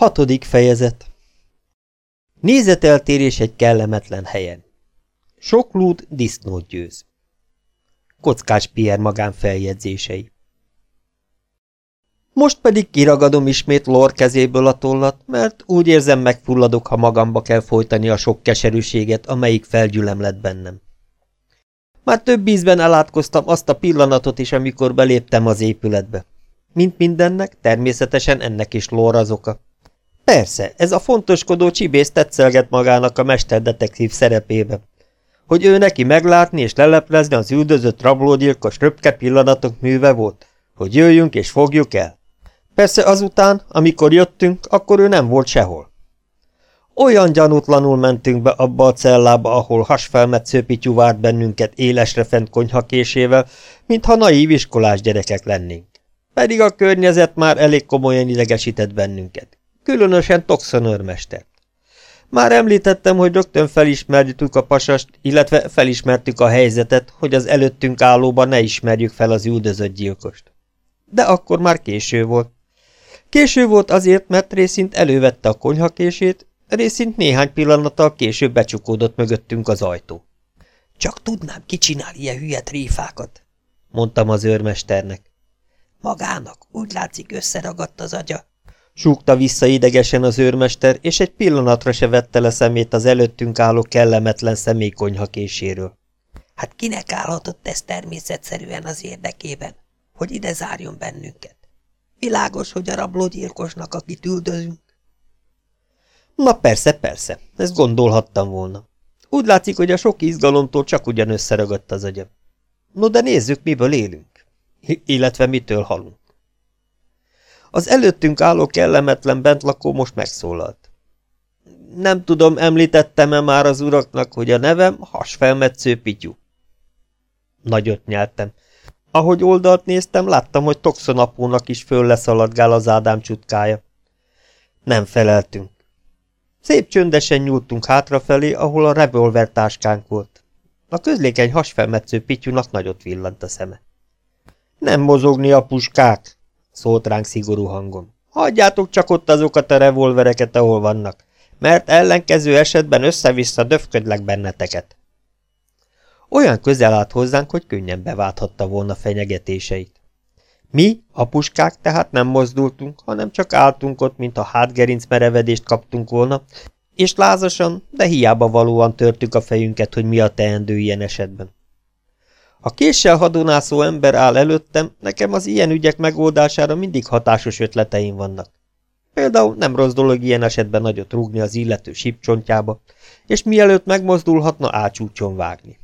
Hatodik fejezet Nézeteltérés egy kellemetlen helyen. Sok lúd disznót győz. Kockás Pierre magán feljegyzései. Most pedig kiragadom ismét Lor kezéből a tollat, mert úgy érzem megfulladok, ha magamba kell folytani a sok keserűséget, amelyik felgyülem lett bennem. Már több ízben elátkoztam azt a pillanatot is, amikor beléptem az épületbe. Mint mindennek, természetesen ennek is Lor az oka. Persze, ez a fontoskodó csibész tetszelget magának a mesterdetektív szerepébe. Hogy ő neki meglátni és leleplezni az üldözött rablógyilkos röpke pillanatok műve volt, hogy jöjjünk és fogjuk el. Persze azután, amikor jöttünk, akkor ő nem volt sehol. Olyan gyanútlanul mentünk be abba a cellába, ahol hasfelmetsző pityú várt bennünket élesre fent konyhakésével, mintha naív iskolás gyerekek lennénk. Pedig a környezet már elég komolyan idegesített bennünket. Különösen Toxon őrmestert. Már említettem, hogy rögtön felismerjük a pasast, illetve felismertük a helyzetet, hogy az előttünk állóban ne ismerjük fel az üldözött gyilkost. De akkor már késő volt. Késő volt azért, mert részint elővette a konyhakését, részint néhány pillanattal később becsukódott mögöttünk az ajtó. Csak tudnám, ki csinál ilyen hülye tréfákat, mondtam az őrmesternek. Magának, úgy látszik összeragadt az agya. Súgta vissza idegesen az őrmester, és egy pillanatra se vette le szemét az előttünk álló kellemetlen személykonyha késéről. Hát kinek állhatott ez természetszerűen az érdekében, hogy ide zárjon bennünket? Világos, hogy a rablógyilkosnak, akit üldözünk. Na persze, persze, ezt gondolhattam volna. Úgy látszik, hogy a sok izgalomtól csak ugyan összeragadt az agyam. No de nézzük, miből élünk. Illetve mitől halunk. Az előttünk álló kellemetlen bentlakó most megszólalt. Nem tudom, említettem-e már az uraknak, hogy a nevem hasfelmetsző pityú. Nagyot nyeltem. Ahogy oldalt néztem, láttam, hogy toxonapónak is föl leszaladgál az Ádám csutkája. Nem feleltünk. Szép csöndesen nyúltunk hátrafelé, ahol a revolver táskánk volt. A közlékeny hasfelmetsző pityúnak nagyot villant a szeme. Nem mozogni a puskák, szólt ránk szigorú hangon. Hagyjátok csak ott azokat a revolvereket, ahol vannak, mert ellenkező esetben össze-vissza döfködlek benneteket. Olyan közel állt hozzánk, hogy könnyen beválthatta volna fenyegetéseit. Mi, a puskák tehát nem mozdultunk, hanem csak álltunk ott, a hátgerinc merevedést kaptunk volna, és lázasan, de hiába valóan törtük a fejünket, hogy mi a teendő ilyen esetben. A késsel hadonászó ember áll előttem, nekem az ilyen ügyek megoldására mindig hatásos ötleteim vannak. Például nem rossz dolog ilyen esetben nagyot rúgni az illető sipcsontjába, és mielőtt megmozdulhatna, ácsúcson vágni.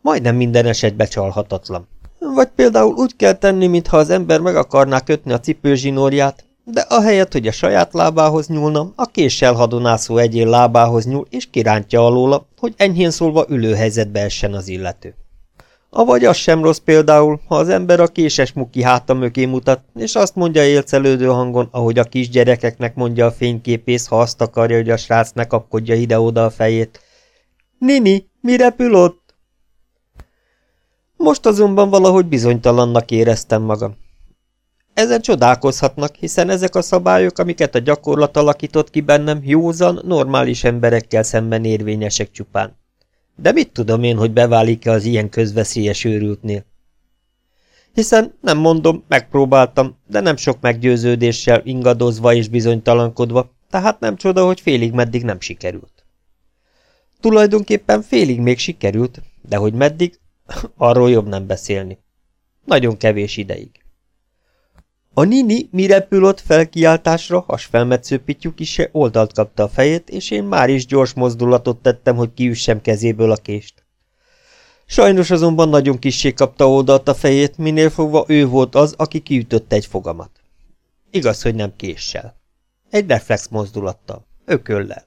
Majdnem minden esetben csalhatatlan. Vagy például úgy kell tenni, mintha az ember meg akarná kötni a cipőzsinórját, de ahelyett, hogy a saját lábához nyúlna, a késsel hadonászó egyén lábához nyúl, és kirántja alóla, hogy enyhén szólva ülőhelyzetbe essen az illető. Avagy az sem rossz például, ha az ember a késes muki háta mögé mutat, és azt mondja élcelődő hangon, ahogy a kisgyerekeknek mondja a fényképész, ha azt akarja, hogy a srác ne kapkodja ide-oda a fejét. Nini, mi repül ott? Most azonban valahogy bizonytalannak éreztem magam. Ezen csodálkozhatnak, hiszen ezek a szabályok, amiket a gyakorlat alakított ki bennem, józan, normális emberekkel szemben érvényesek csupán. De mit tudom én, hogy beválik-e az ilyen közveszélyes őrültnél? Hiszen, nem mondom, megpróbáltam, de nem sok meggyőződéssel, ingadozva és bizonytalankodva, tehát nem csoda, hogy félig meddig nem sikerült. Tulajdonképpen félig még sikerült, de hogy meddig, arról jobb nem beszélni. Nagyon kevés ideig. A nini, mi repül ott felkiáltásra, hasfelmetsző pityuk is se oldalt kapta a fejét, és én már is gyors mozdulatot tettem, hogy kiüssem kezéből a kést. Sajnos azonban nagyon kissé kapta oldalt a fejét, minél fogva ő volt az, aki kiütötte egy fogamat. Igaz, hogy nem késsel. Egy reflex mozdulattal, ököllel.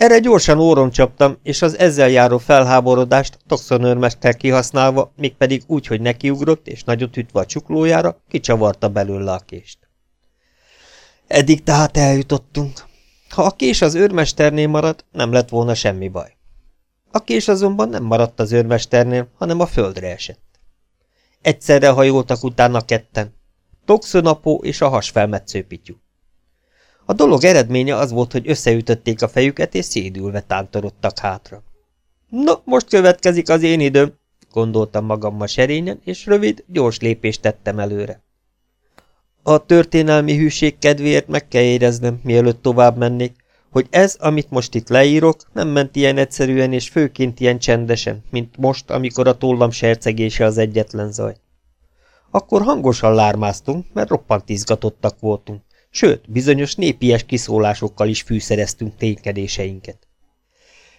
Erre gyorsan óron csaptam, és az ezzel járó felháborodást toxonőrmester kihasználva, mégpedig úgy, hogy nekiugrott, és nagyot ütve a csuklójára, kicsavarta belőle a kést. Eddig tehát eljutottunk. Ha a kés az őrmesternél maradt, nem lett volna semmi baj. A kés azonban nem maradt az őrmesternél, hanem a földre esett. Egyszerre hajoltak utána ketten, Toxonapó és a hasfelmetsző pityú. A dolog eredménye az volt, hogy összeütötték a fejüket, és szédülve tántorodtak hátra. No, most következik az én időm, gondoltam magammal serényen, és rövid, gyors lépést tettem előre. A történelmi hűség kedvéért meg kell éreznem, mielőtt tovább mennék, hogy ez, amit most itt leírok, nem ment ilyen egyszerűen és főként ilyen csendesen, mint most, amikor a tollam sercegése az egyetlen zaj. Akkor hangosan lármáztunk, mert roppant izgatottak voltunk, sőt, bizonyos népies kiszólásokkal is fűszereztünk ténykedéseinket.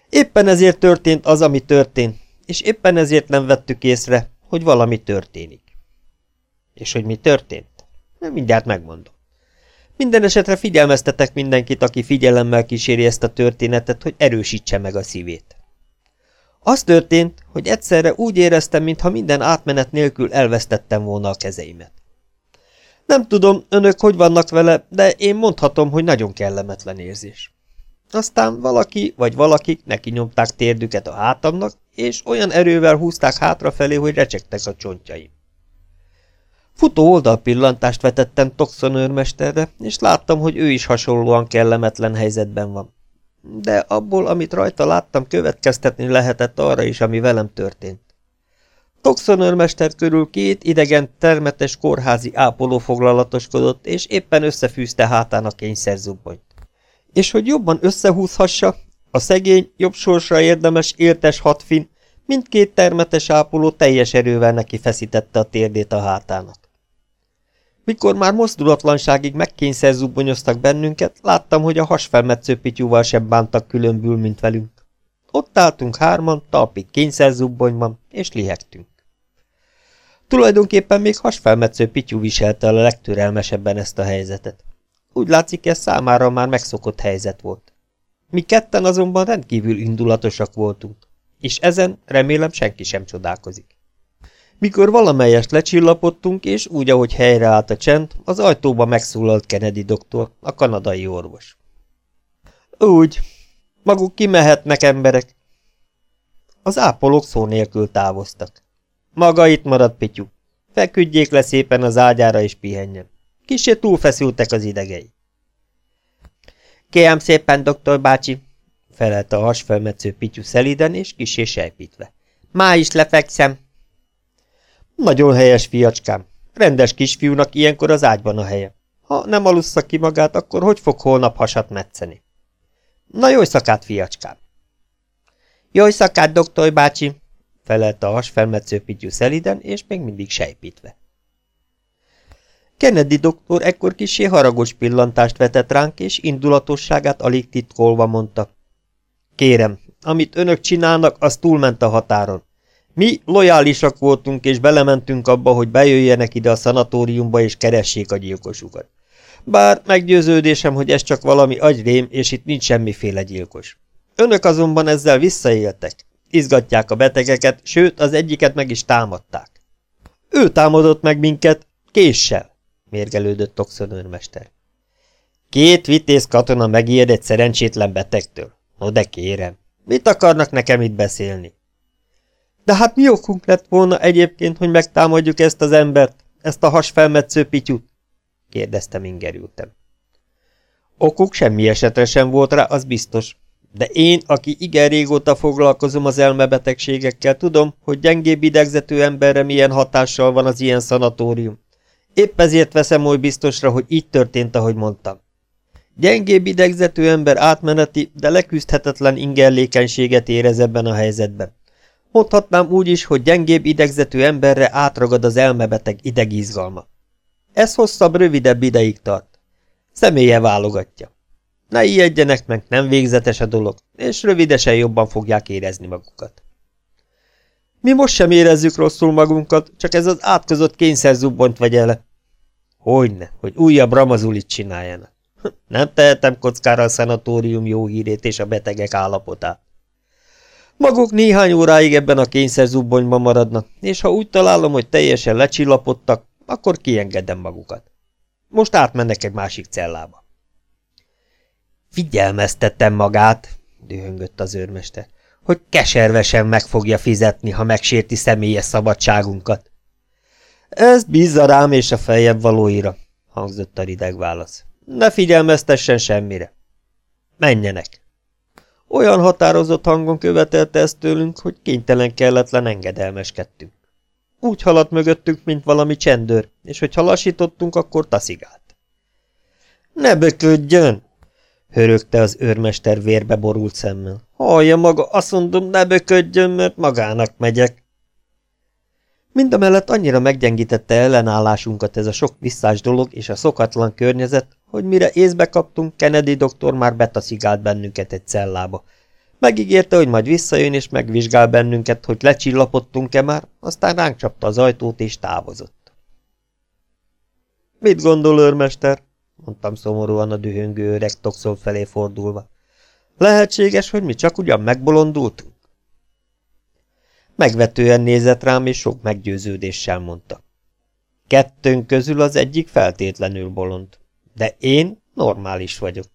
Éppen ezért történt az, ami történt, és éppen ezért nem vettük észre, hogy valami történik. És hogy mi történt? Mindjárt megmondom. Minden esetre figyelmeztetek mindenkit, aki figyelemmel kíséri ezt a történetet, hogy erősítse meg a szívét. Az történt, hogy egyszerre úgy éreztem, mintha minden átmenet nélkül elvesztettem volna a kezeimet. Nem tudom, önök hogy vannak vele, de én mondhatom, hogy nagyon kellemetlen érzés. Aztán valaki vagy valakik neki nyomták térdüket a hátamnak, és olyan erővel húzták hátrafelé, hogy recsegtek a csontjaim. Futó oldalpillantást vetettem Toxon őrmesterre, és láttam, hogy ő is hasonlóan kellemetlen helyzetben van. De abból, amit rajta láttam, következtetni lehetett arra is, ami velem történt. Toxon őrmester körül két idegen, termetes kórházi ápoló foglalatoskodott, és éppen összefűzte hátán a kényszerzubbonyt. És hogy jobban összehúzhassa, a szegény, jobb sorsra érdemes éltes hatfin, mindkét termetes ápoló teljes erővel neki feszítette a térdét a hátának. Mikor már mozdulatlanságig megkényszerzubbonyoztak bennünket, láttam, hogy a hasfelmetsző pityúval sem bántak különbül, mint velünk. Ott álltunk hárman, talpig kényszerzubbonyban, és lihegtünk. Tulajdonképpen még hasfelmetsző pityú viselte a legtörelmesebben ezt a helyzetet. Úgy látszik, ez számára már megszokott helyzet volt. Mi ketten azonban rendkívül indulatosak voltunk, és ezen remélem senki sem csodálkozik. Mikor valamelyest lecsillapodtunk, és úgy, ahogy helyreállt a csend, az ajtóba megszólalt Kennedy doktor, a kanadai orvos. Úgy, maguk kimehetnek emberek. Az ápolók szó nélkül távoztak. Maga itt marad, Pityú. Feküdjék le szépen az ágyára és pihenjen. Kissé túlfeszültek az idegei. Kérem szépen, doktor bácsi, felelte a hasfelmetsző Pityú szeliden és kisé sejpítve. Má is lefekszem. Nagyon helyes, fiacskám. Rendes kisfiúnak ilyenkor az ágyban a helye. Ha nem alussza ki magát, akkor hogy fog holnap hasat metszeni? Na jó szakát, fiacskám! Jó szakát, doktor bácsi! Felelte a hasfelmetsző Pityú szeliden, és még mindig sejpítve. Kennedy doktor ekkor kisé haragos pillantást vetett ránk, és indulatosságát alig titkolva mondta. Kérem, amit önök csinálnak, az túlment a határon. Mi lojálisak voltunk, és belementünk abba, hogy bejöjjenek ide a szanatóriumba, és keressék a gyilkosukat. Bár meggyőződésem, hogy ez csak valami agyrém, és itt nincs semmiféle gyilkos. Önök azonban ezzel visszaéltek. Izgatják a betegeket, sőt, az egyiket meg is támadták. Ő támadott meg minket, késsel, mérgelődött toxonőrmester. Két vitéz katona megijed egy szerencsétlen betegtől. No de kérem, mit akarnak nekem itt beszélni? De hát mi okunk lett volna egyébként, hogy megtámadjuk ezt az embert, ezt a hasfelmetsző pityut? kérdeztem ingerültem. Okuk semmi esetre sem volt rá, az biztos. De én, aki igen régóta foglalkozom az elmebetegségekkel, tudom, hogy gyengébb idegzető emberre milyen hatással van az ilyen szanatórium. Épp ezért veszem oly biztosra, hogy így történt, ahogy mondtam. Gyengébb idegzető ember átmeneti, de leküzdhetetlen ingerlékenységet érez ebben a helyzetben. Mondhatnám úgy is, hogy gyengébb idegzetű emberre átragad az elmebeteg idegizgalma. Ez hosszabb, rövidebb ideig tart. Személye válogatja. Ne ijedjenek meg, nem végzetes a dolog, és rövidesen jobban fogják érezni magukat. Mi most sem érezzük rosszul magunkat, csak ez az átkozott kényszerzubbont vegye le. Hogyne, hogy újabb ramazulit csináljanak. Nem tehetem kockára a szanatórium jó hírét és a betegek állapotát. Maguk néhány óráig ebben a kényszerzubbonyban maradnak, és ha úgy találom, hogy teljesen lecsillapodtak, akkor kiengedem magukat. Most átmennek egy másik cellába. Figyelmeztettem magát, dühöngött az őrmester, hogy keservesen meg fogja fizetni, ha megsérti személyes szabadságunkat. Ez bízza rám és a fejebb valóira, hangzott a rideg válasz. Ne figyelmeztessen semmire. Menjenek. Olyan határozott hangon követelte ezt tőlünk, hogy kénytelen kelletlen engedelmeskedtünk. Úgy haladt mögöttünk, mint valami csendőr, és hogy lassítottunk, akkor taszigált. Ne böködjön! Hörögte az őrmester vérbe borult szemmel. Hallja maga, azt mondom, ne böködjön, mert magának megyek. Mindamellett annyira meggyengítette ellenállásunkat ez a sok visszás dolog és a szokatlan környezet, hogy mire észbe kaptunk, Kennedy doktor már betaszigált bennünket egy cellába. Megígérte, hogy majd visszajön és megvizsgál bennünket, hogy lecsillapodtunk-e már, aztán ránk csapta az ajtót és távozott. Mit gondol, őrmester? Mondtam szomorúan a dühöngő öreg toxol felé fordulva. Lehetséges, hogy mi csak ugyan megbolondultunk? Megvetően nézett rám, és sok meggyőződéssel mondta. Kettőnk közül az egyik feltétlenül bolond, de én normális vagyok.